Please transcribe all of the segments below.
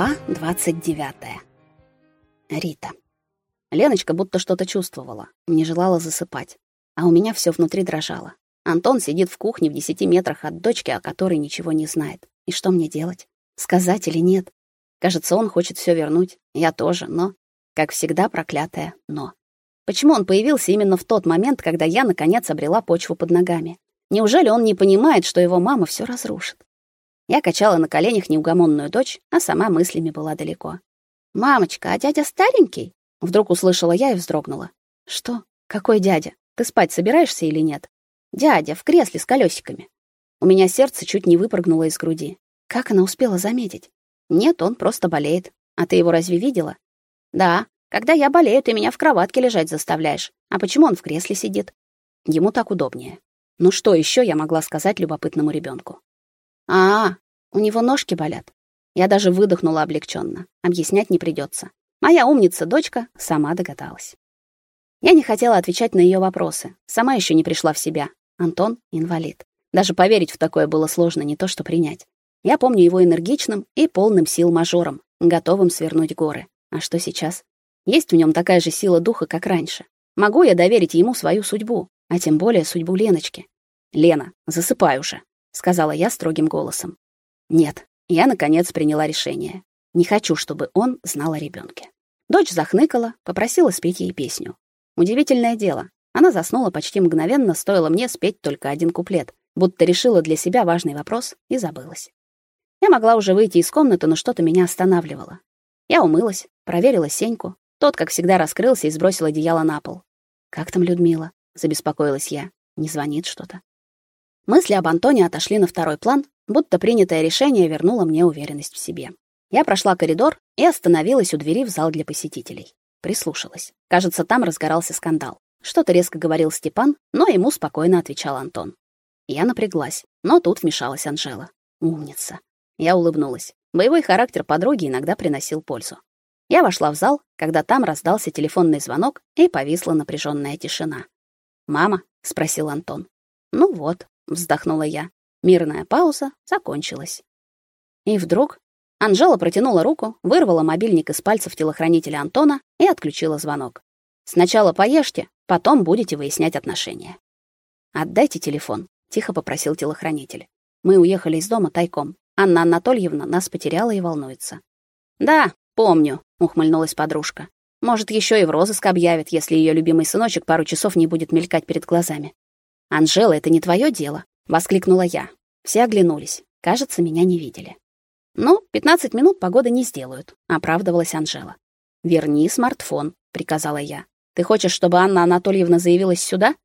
Глава 29. Рита. Леночка будто что-то чувствовала, не желала засыпать, а у меня все внутри дрожало. Антон сидит в кухне в десяти метрах от дочки, о которой ничего не знает. И что мне делать? Сказать или нет? Кажется, он хочет все вернуть. Я тоже, но как всегда проклятое но. Почему он появился именно в тот момент, когда я наконец обрела почву под ногами? Неужели он не понимает, что его мама все разрушит? Я качала на коленях неугомонную дочь, а сама мыслями была далеко. «Мамочка, а дядя старенький?» Вдруг услышала я и вздрогнула. «Что? Какой дядя? Ты спать собираешься или нет?» «Дядя, в кресле с колесиками». У меня сердце чуть не выпрыгнуло из груди. Как она успела заметить? «Нет, он просто болеет. А ты его разве видела?» «Да. Когда я болею, ты меня в кроватке лежать заставляешь. А почему он в кресле сидит?» Ему так удобнее. Ну что еще я могла сказать любопытному ребенку? А, у него ножки болят. Я даже выдохнула облегченно. Объяснять не придется. Моя умница дочка сама догадалась. Я не хотела отвечать на ее вопросы. Сама еще не пришла в себя. Антон инвалид. Даже поверить в такое было сложно, не то что принять. Я помню его энергичным и полным сил мажором, готовым свернуть горы. А что сейчас? Есть в нем такая же сила духа, как раньше. Могу я доверить ему свою судьбу, а тем более судьбу Леночки? Лена, засыпай уже сказала я строгим голосом. Нет, я наконец приняла решение. Не хочу, чтобы он знал о ребенке. Дочь захныкала, попросила спеть ей песню. Удивительное дело, она заснула почти мгновенно, стоило мне спеть только один куплет, будто решила для себя важный вопрос и забылась. Я могла уже выйти из комнаты, но что-то меня останавливало. Я умылась, проверила Сеньку. Тот, как всегда, раскрылся и сбросил одеяло на пол. Как там Людмила? забеспокоилась я. Не звонит что-то. Мысли об Антоне отошли на второй план, будто принятое решение вернуло мне уверенность в себе. Я прошла коридор и остановилась у двери в зал для посетителей. Прислушалась. Кажется, там разгорался скандал. Что-то резко говорил Степан, но ему спокойно отвечал Антон. Я напряглась, но тут вмешалась Анжела. Умница. Я улыбнулась. Боевой характер подруги иногда приносил пользу. Я вошла в зал, когда там раздался телефонный звонок и повисла напряженная тишина. "Мама?" спросил Антон. "Ну вот", вздохнула я. Мирная пауза закончилась. И вдруг Анжела протянула руку, вырвала мобильник из пальцев телохранителя Антона и отключила звонок. Сначала поешьте, потом будете выяснять отношения. Отдайте телефон, тихо попросил телохранитель. Мы уехали из дома тайком. Анна Анатольевна нас потеряла и волнуется. Да, помню, ухмыльнулась подружка. Может, еще и в розыск объявит, если ее любимый сыночек пару часов не будет мелькать перед глазами. «Анжела, это не твое дело!» — воскликнула я. Все оглянулись. Кажется, меня не видели. «Ну, 15 минут погоды не сделают», — оправдывалась Анжела. «Верни смартфон», — приказала я. «Ты хочешь, чтобы Анна Анатольевна заявилась сюда?»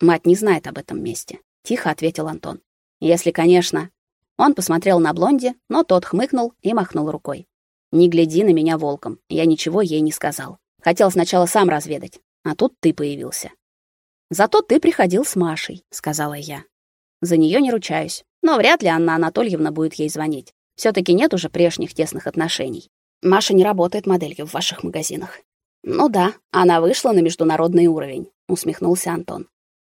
«Мать не знает об этом месте», — тихо ответил Антон. «Если, конечно...» Он посмотрел на блонди, но тот хмыкнул и махнул рукой. «Не гляди на меня волком, я ничего ей не сказал. Хотел сначала сам разведать, а тут ты появился. Зато ты приходил с Машей, сказала я. За нее не ручаюсь, но вряд ли Анна Анатольевна будет ей звонить. все таки нет уже прежних тесных отношений. Маша не работает моделью в ваших магазинах. Ну да, она вышла на международный уровень, усмехнулся Антон.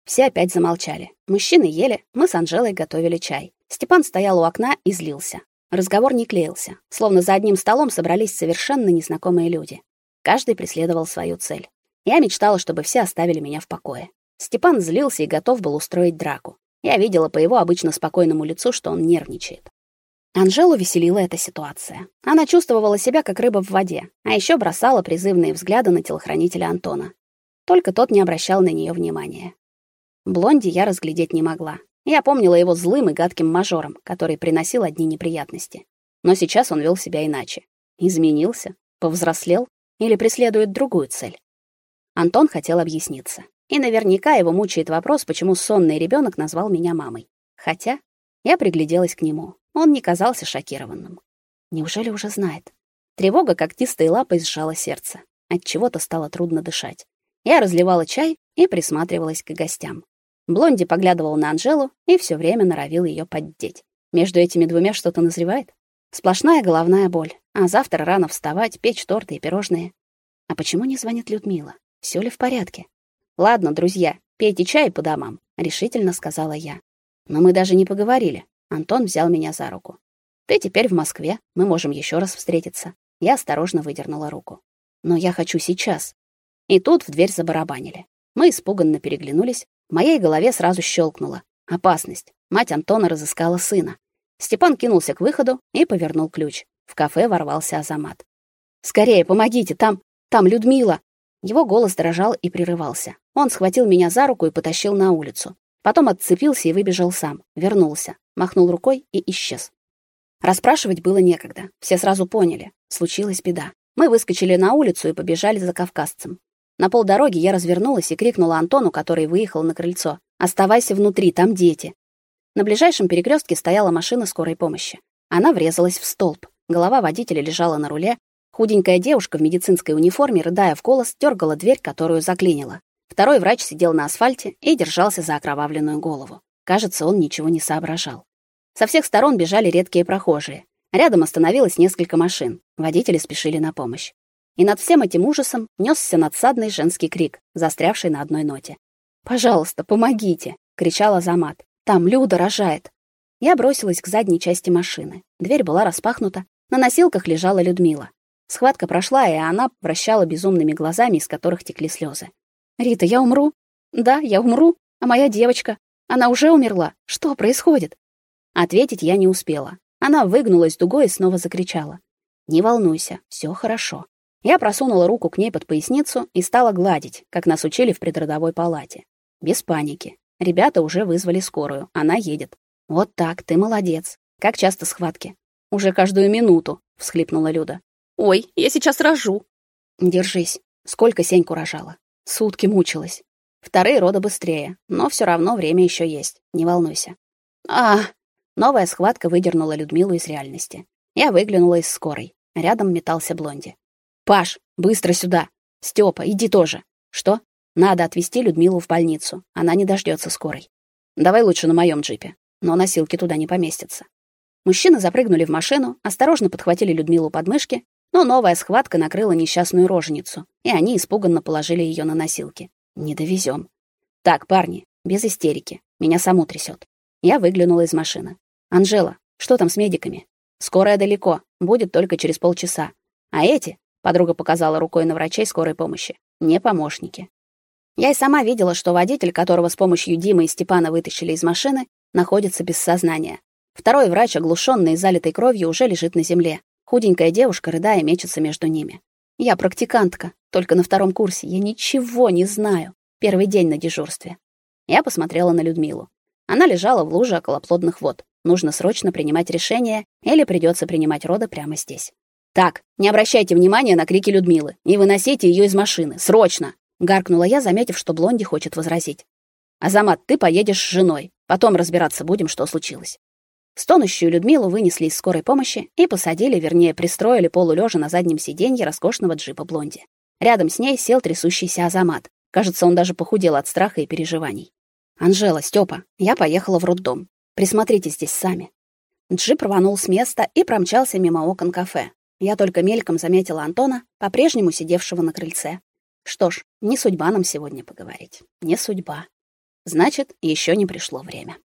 Все опять замолчали. Мужчины ели, мы с Анжелой готовили чай. Степан стоял у окна и злился. Разговор не клеился, словно за одним столом собрались совершенно незнакомые люди. Каждый преследовал свою цель. Я мечтала, чтобы все оставили меня в покое. Степан злился и готов был устроить драку. Я видела по его обычно спокойному лицу, что он нервничает. Анжелу веселила эта ситуация. Она чувствовала себя как рыба в воде, а еще бросала призывные взгляды на телохранителя Антона. Только тот не обращал на нее внимания. Блонди я разглядеть не могла. Я помнила его злым и гадким мажором, который приносил одни неприятности. Но сейчас он вел себя иначе. Изменился, повзрослел или преследует другую цель. Антон хотел объясниться. И наверняка его мучает вопрос, почему сонный ребенок назвал меня мамой. Хотя я пригляделась к нему. Он не казался шокированным. Неужели уже знает? Тревога когтистой лапой сжала сердце. От чего-то стало трудно дышать. Я разливала чай и присматривалась к гостям. Блонди поглядывал на Анжелу и все время норовил ее поддеть. Между этими двумя что-то назревает. Сплошная головная боль. А завтра рано вставать, печь торты и пирожные. А почему не звонит Людмила? Все ли в порядке? Ладно, друзья, пейте чай по домам, решительно сказала я. Но мы даже не поговорили. Антон взял меня за руку. Ты теперь в Москве, мы можем еще раз встретиться. Я осторожно выдернула руку. Но я хочу сейчас. И тут в дверь забарабанили. Мы испуганно переглянулись. В моей голове сразу щелкнуло. Опасность. Мать Антона разыскала сына. Степан кинулся к выходу и повернул ключ. В кафе ворвался Азамат. «Скорее, помогите, там, там Людмила!» Его голос дрожал и прерывался. Он схватил меня за руку и потащил на улицу. Потом отцепился и выбежал сам. Вернулся, махнул рукой и исчез. Расспрашивать было некогда. Все сразу поняли. Случилась беда. Мы выскочили на улицу и побежали за кавказцем. На полдороги я развернулась и крикнула Антону, который выехал на крыльцо: "Оставайся внутри, там дети". На ближайшем перекрестке стояла машина скорой помощи. Она врезалась в столб. Голова водителя лежала на руле, Худенькая девушка в медицинской униформе, рыдая в голос, дергала дверь, которую заклинила. Второй врач сидел на асфальте и держался за окровавленную голову. Кажется, он ничего не соображал. Со всех сторон бежали редкие прохожие. Рядом остановилось несколько машин. Водители спешили на помощь. И над всем этим ужасом нёсся надсадный женский крик, застрявший на одной ноте. «Пожалуйста, помогите!» — кричала Замат. «Там Люда рожает!» Я бросилась к задней части машины. Дверь была распахнута. На носилках лежала Людмила. Схватка прошла, и она вращала безумными глазами, из которых текли слезы. «Рита, я умру?» «Да, я умру. А моя девочка? Она уже умерла. Что происходит?» Ответить я не успела. Она выгнулась дугой и снова закричала. «Не волнуйся, все хорошо». Я просунула руку к ней под поясницу и стала гладить, как нас учили в предродовой палате. Без паники. Ребята уже вызвали скорую. Она едет. Вот так, ты молодец. Как часто схватки? Уже каждую минуту, всхлипнула Люда. Ой, я сейчас рожу. Держись. Сколько Сеньку рожала? Сутки мучилась. Вторые роды быстрее, но все равно время еще есть. Не волнуйся. А, новая схватка выдернула Людмилу из реальности. Я выглянула из скорой. Рядом метался Блонди. Паш, быстро сюда. Степа, иди тоже. Что? Надо отвезти Людмилу в больницу. Она не дождется скорой. Давай лучше на моем джипе. Но носилки туда не поместятся. Мужчины запрыгнули в машину, осторожно подхватили Людмилу под мышки но новая схватка накрыла несчастную роженицу, и они испуганно положили ее на носилки. Не довезем. Так, парни, без истерики. Меня саму трясет. Я выглянула из машины. Анжела, что там с медиками? Скорая далеко, будет только через полчаса. А эти, подруга показала рукой на врачей скорой помощи, не помощники. Я и сама видела, что водитель, которого с помощью Димы и Степана вытащили из машины, находится без сознания. Второй врач, оглушенный и залитый кровью, уже лежит на земле. Худенькая девушка, рыдая, мечется между ними. Я практикантка, только на втором курсе. Я ничего не знаю. Первый день на дежурстве. Я посмотрела на Людмилу. Она лежала в луже околоплодных вод. Нужно срочно принимать решение, или придется принимать роды прямо здесь. Так, не обращайте внимания на крики Людмилы и выносите ее из машины, срочно, гаркнула я, заметив, что Блонди хочет возразить. Азамат, ты поедешь с женой. Потом разбираться будем, что случилось. Стонущую Людмилу вынесли из скорой помощи и посадили, вернее, пристроили полулежа на заднем сиденье роскошного джипа Блонди. Рядом с ней сел трясущийся Азамат. Кажется, он даже похудел от страха и переживаний. Анжела, Степа, я поехала в роддом. Присмотрите здесь сами. Джип рванул с места и промчался мимо окон кафе. Я только мельком заметила Антона, по-прежнему сидевшего на крыльце. Что ж, не судьба нам сегодня поговорить. Не судьба. Значит, еще не пришло время.